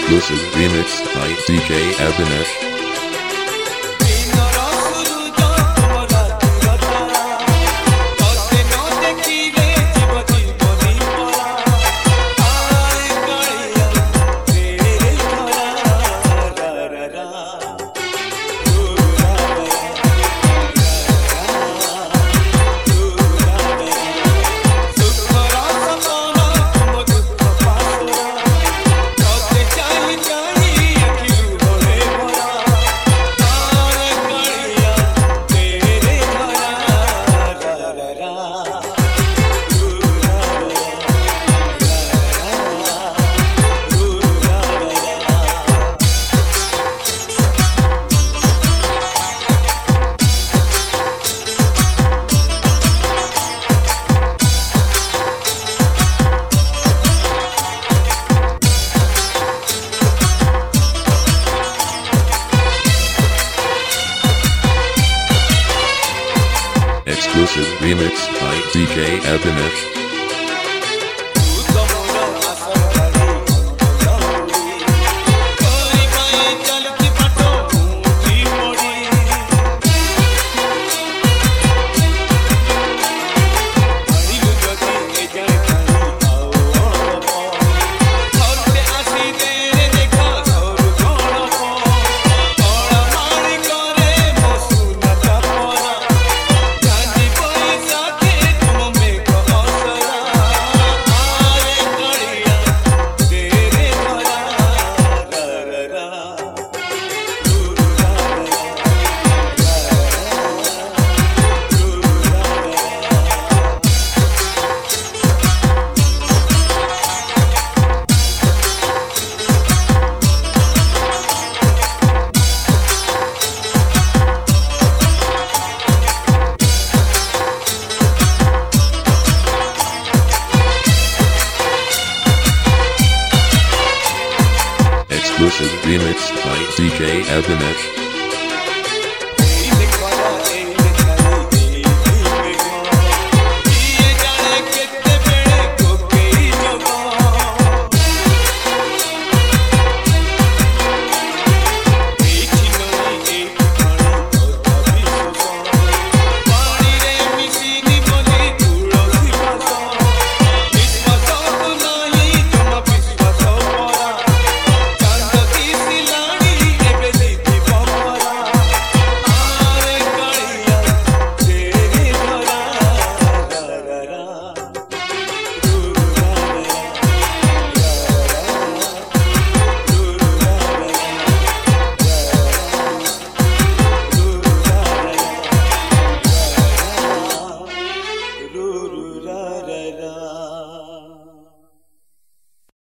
exclusive remix by DJ Abinesh. Exclusive remix by DJ Abhinesh. Exclusive remix by DJ Abhinesh.